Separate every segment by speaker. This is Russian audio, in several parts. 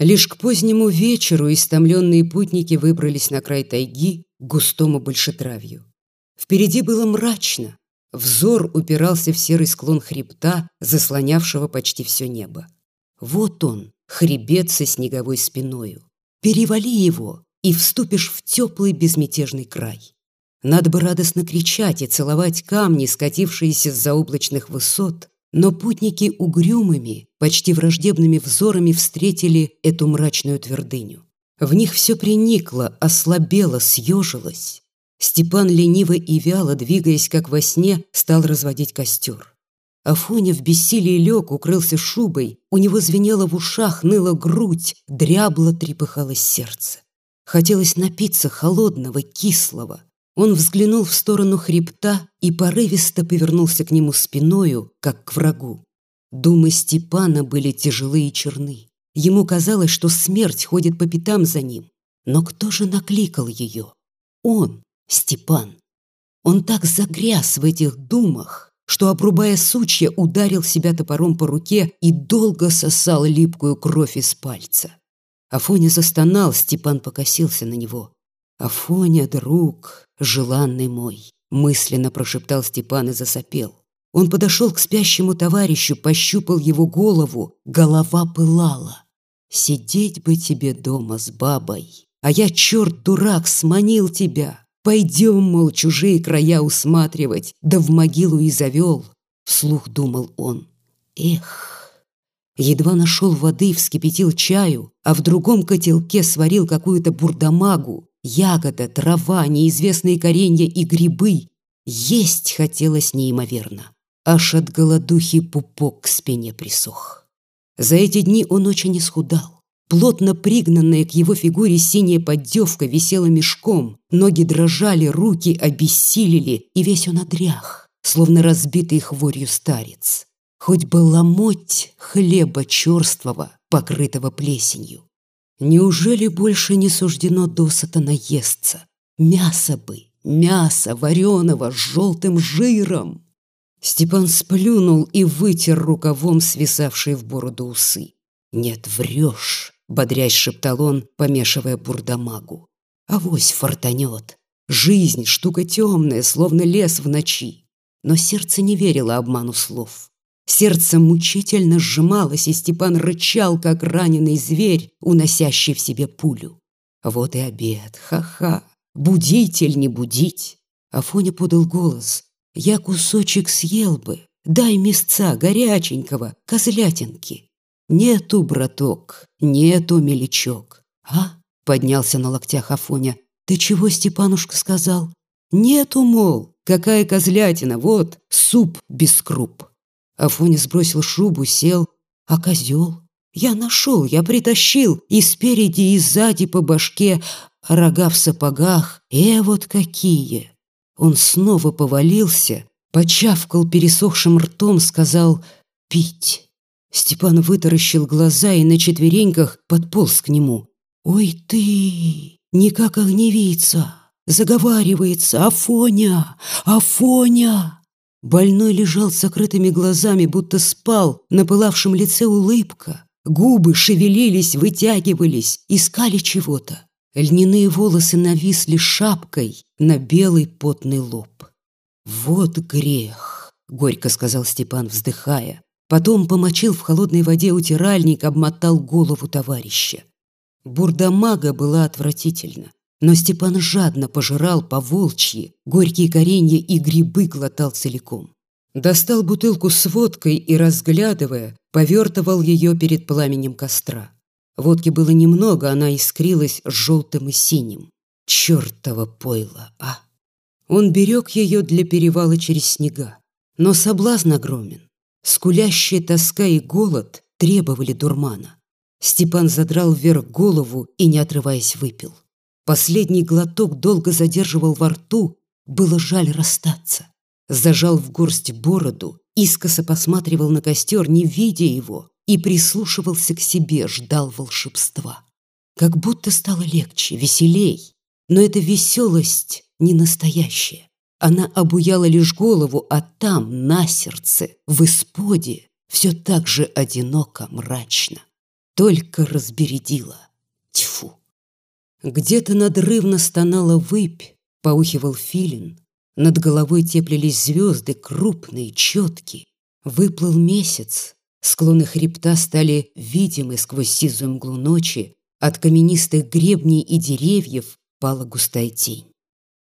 Speaker 1: Лишь к позднему вечеру истомленные путники выбрались на край тайги к густому большетравью. Впереди было мрачно. Взор упирался в серый склон хребта, заслонявшего почти все небо. Вот он, хребет со снеговой спиною. Перевали его, и вступишь в теплый безмятежный край. Надо бы радостно кричать и целовать камни, скатившиеся с заоблачных высот, но путники угрюмыми, почти враждебными взорами встретили эту мрачную твердыню. В них все приникло, ослабело, съежилось. Степан лениво и вяло, двигаясь как во сне, стал разводить костер. Афоня в бессилии лег, укрылся шубой, у него звенело в ушах, ныла грудь, дрябло трепыхалось сердце. Хотелось напиться холодного, кислого. Он взглянул в сторону хребта и порывисто повернулся к нему спиною, как к врагу. Думы Степана были тяжелые и черны. Ему казалось, что смерть ходит по пятам за ним. Но кто же накликал ее? Он, Степан. Он так загряз в этих думах, что, обрубая сучья, ударил себя топором по руке и долго сосал липкую кровь из пальца. Афоня застонал, Степан покосился на него. «Афоня, друг, желанный мой!» мысленно прошептал Степан и засопел. Он подошел к спящему товарищу, пощупал его голову, голова пылала. «Сидеть бы тебе дома с бабой, а я, черт дурак, сманил тебя. Пойдем, мол, чужие края усматривать, да в могилу и завел», вслух думал он. «Эх!» Едва нашел воды, вскипятил чаю, а в другом котелке сварил какую-то бурдамагу, ягода, трава, неизвестные коренья и грибы. Есть хотелось неимоверно. Аж от голодухи пупок к спине присох. За эти дни он очень исхудал. Плотно пригнанная к его фигуре синяя поддевка висела мешком, ноги дрожали, руки обессилели, и весь он одрях, словно разбитый хворью старец хоть бы ломоть хлеба черствого, покрытого плесенью. Неужели больше не суждено досыта наесться? Мясо бы, мясо вареного с желтым жиром. Степан сплюнул и вытер рукавом свисавшие в бороду усы. «Нет, врешь», — бодрясь шептал он, помешивая бурдамагу. «Авось фортанет. Жизнь — штука темная, словно лес в ночи». Но сердце не верило обману слов. Сердце мучительно сжималось, и Степан рычал, как раненый зверь, уносящий в себе пулю. Вот и обед, ха-ха, будить или не будить. Афоня подал голос. Я кусочек съел бы, дай мясца горяченького, козлятинки. Нету, браток, нету, мелечок. А? Поднялся на локтях Афоня. Ты чего, Степанушка, сказал? Нету, мол, какая козлятина, вот, суп без круп. Афоня сбросил шубу, сел. А козел? Я нашел, я притащил. И спереди, и сзади по башке. Рога в сапогах. Э, вот какие! Он снова повалился, почавкал пересохшим ртом, сказал «пить». Степан вытаращил глаза и на четвереньках подполз к нему. «Ой ты, не как огневица!» Заговаривается «Афоня! Афоня!» Больной лежал с закрытыми глазами, будто спал, на пылавшем лице улыбка. Губы шевелились, вытягивались, искали чего-то. Льняные волосы нависли шапкой на белый потный лоб. «Вот грех», — горько сказал Степан, вздыхая. Потом помочил в холодной воде утиральник, обмотал голову товарища. Бурдамага была отвратительна. Но Степан жадно пожирал по волчьи, горькие коренья и грибы глотал целиком. Достал бутылку с водкой и, разглядывая, повертывал ее перед пламенем костра. Водки было немного, она искрилась желтым и синим. Чертово пойло, а! Он берег ее для перевала через снега. Но соблазн огромен. Скулящая тоска и голод требовали дурмана. Степан задрал вверх голову и, не отрываясь, выпил. Последний глоток долго задерживал во рту, было жаль расстаться. Зажал в горсть бороду, искоса посматривал на костер, не видя его, и прислушивался к себе, ждал волшебства. Как будто стало легче, веселей. Но эта веселость не настоящая. Она обуяла лишь голову, а там, на сердце, в исподе, все так же одиноко, мрачно. только разбередила. Где-то надрывно стонала выпь, поухивал филин. Над головой теплились звезды, крупные, четкие. Выплыл месяц. Склоны хребта стали видимы сквозь сизую мглу ночи. От каменистых гребней и деревьев пала густая тень.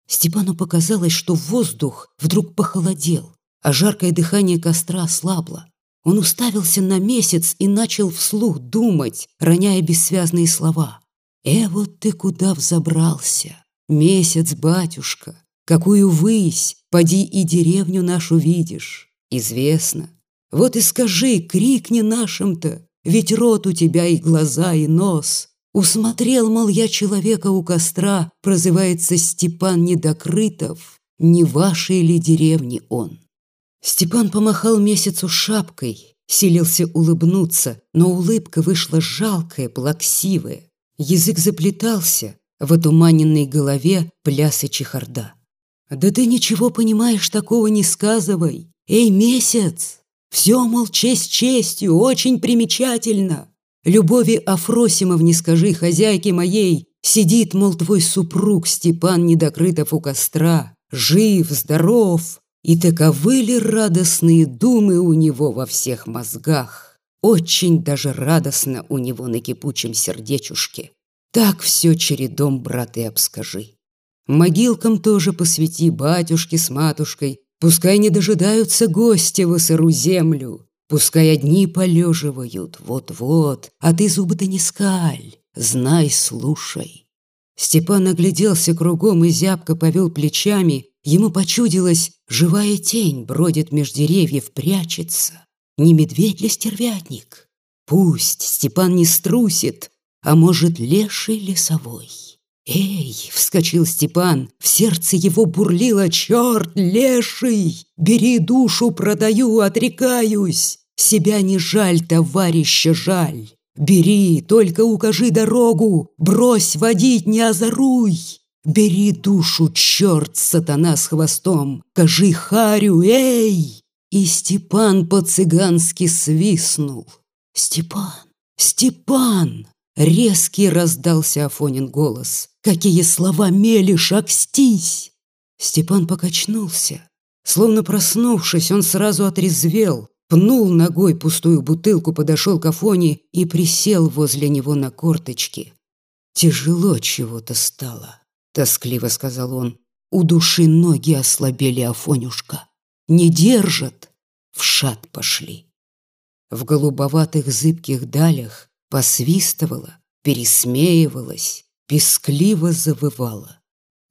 Speaker 1: Степану показалось, что воздух вдруг похолодел, а жаркое дыхание костра ослабло. Он уставился на месяц и начал вслух думать, роняя бессвязные слова. «Э, вот ты куда взобрался? Месяц, батюшка! Какую высь! Поди и деревню нашу видишь! Известно. Вот и скажи, крикни нашим-то, ведь рот у тебя и глаза, и нос. Усмотрел, мол, я человека у костра, прозывается Степан Недокрытов, не вашей ли деревни он?» Степан помахал месяцу шапкой, силился улыбнуться, но улыбка вышла жалкая, плаксивая. Язык заплетался, в отуманенной голове пляс и чехарда. «Да ты ничего понимаешь, такого не сказывай! Эй, месяц! Все, мол, честь честью, очень примечательно! Любови Афросимовне скажи, хозяйке моей, сидит, мол, твой супруг Степан Недокрытов у костра, жив, здоров, и таковы ли радостные думы у него во всех мозгах? Очень даже радостно у него на кипучем сердечушке. Так все чередом, брат, и обскажи. Могилкам тоже посвяти батюшке с матушкой, Пускай не дожидаются гостя в сыру землю, Пускай одни полеживают, вот-вот, А ты зубы-то не скаль, знай, слушай. Степан огляделся кругом и зябко повел плечами, Ему почудилось, живая тень бродит меж деревьев, прячется. Не медведь ли стервятник? Пусть Степан не струсит, а может, леший лесовой. «Эй!» — вскочил Степан, в сердце его бурлило «Черт, леший! Бери душу, продаю, отрекаюсь! Себя не жаль, товарища жаль! Бери, только укажи дорогу, брось водить, не озоруй!» Бери душу, черт, сатана с хвостом, кажи харю, эй! И Степан по-цыгански свистнул. Степан, Степан! Резкий раздался Афонин голос. Какие слова мелешь, акстись! Степан покачнулся. Словно проснувшись, он сразу отрезвел, пнул ногой пустую бутылку, подошел к Афоне и присел возле него на корточки. Тяжело чего-то стало. — тоскливо сказал он. «У души ноги ослабели, Афонюшка. Не держат. В шат пошли». В голубоватых зыбких далях посвистывала, пересмеивалась, пескливо завывала.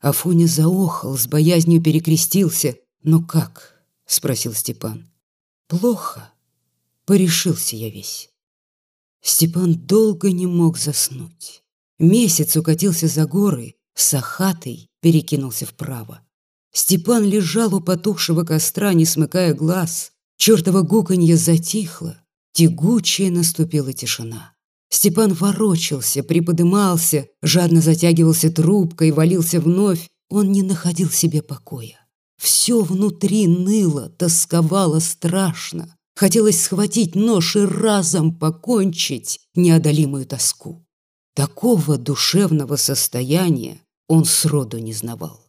Speaker 1: Афоня заохал, с боязнью перекрестился. «Но как?» — спросил Степан. «Плохо. Порешился я весь». Степан долго не мог заснуть. Месяц укатился за горы, Сахатый перекинулся вправо. Степан лежал у потухшего костра, не смыкая глаз. Чёртово гуканье затихло. Тягучая наступила тишина. Степан ворочался, приподымался, жадно затягивался трубкой, валился вновь. Он не находил себе покоя. Все внутри ныло, тосковало страшно. Хотелось схватить нож и разом покончить неодолимую тоску. Такого душевного состояния он сроду не знавал.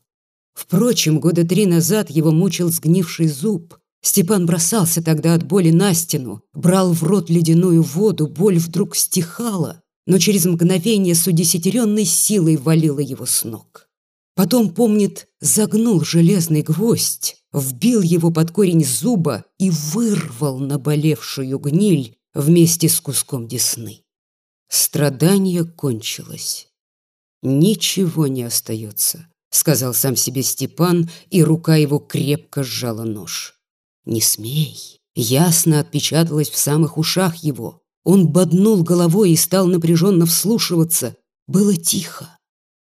Speaker 1: Впрочем, года три назад его мучил сгнивший зуб. Степан бросался тогда от боли на стену, брал в рот ледяную воду, боль вдруг стихала, но через мгновение с удесятеренной силой валила его с ног. Потом, помнит, загнул железный гвоздь, вбил его под корень зуба и вырвал наболевшую гниль вместе с куском десны. Страдание кончилось. «Ничего не остается», — сказал сам себе Степан, и рука его крепко сжала нож. «Не смей!» Ясно отпечаталось в самых ушах его. Он боднул головой и стал напряженно вслушиваться. Было тихо.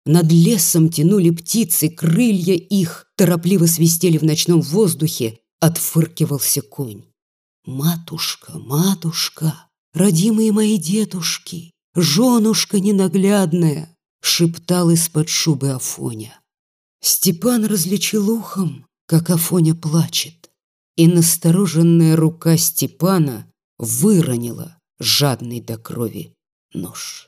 Speaker 1: Над лесом тянули птицы, крылья их торопливо свистели в ночном воздухе, отфыркивался конь. «Матушка, матушка, родимые мои дедушки, женушка ненаглядная!» шептал из-под шубы Афоня. Степан различил ухом, как Афоня плачет, и настороженная рука Степана выронила жадный до крови нож.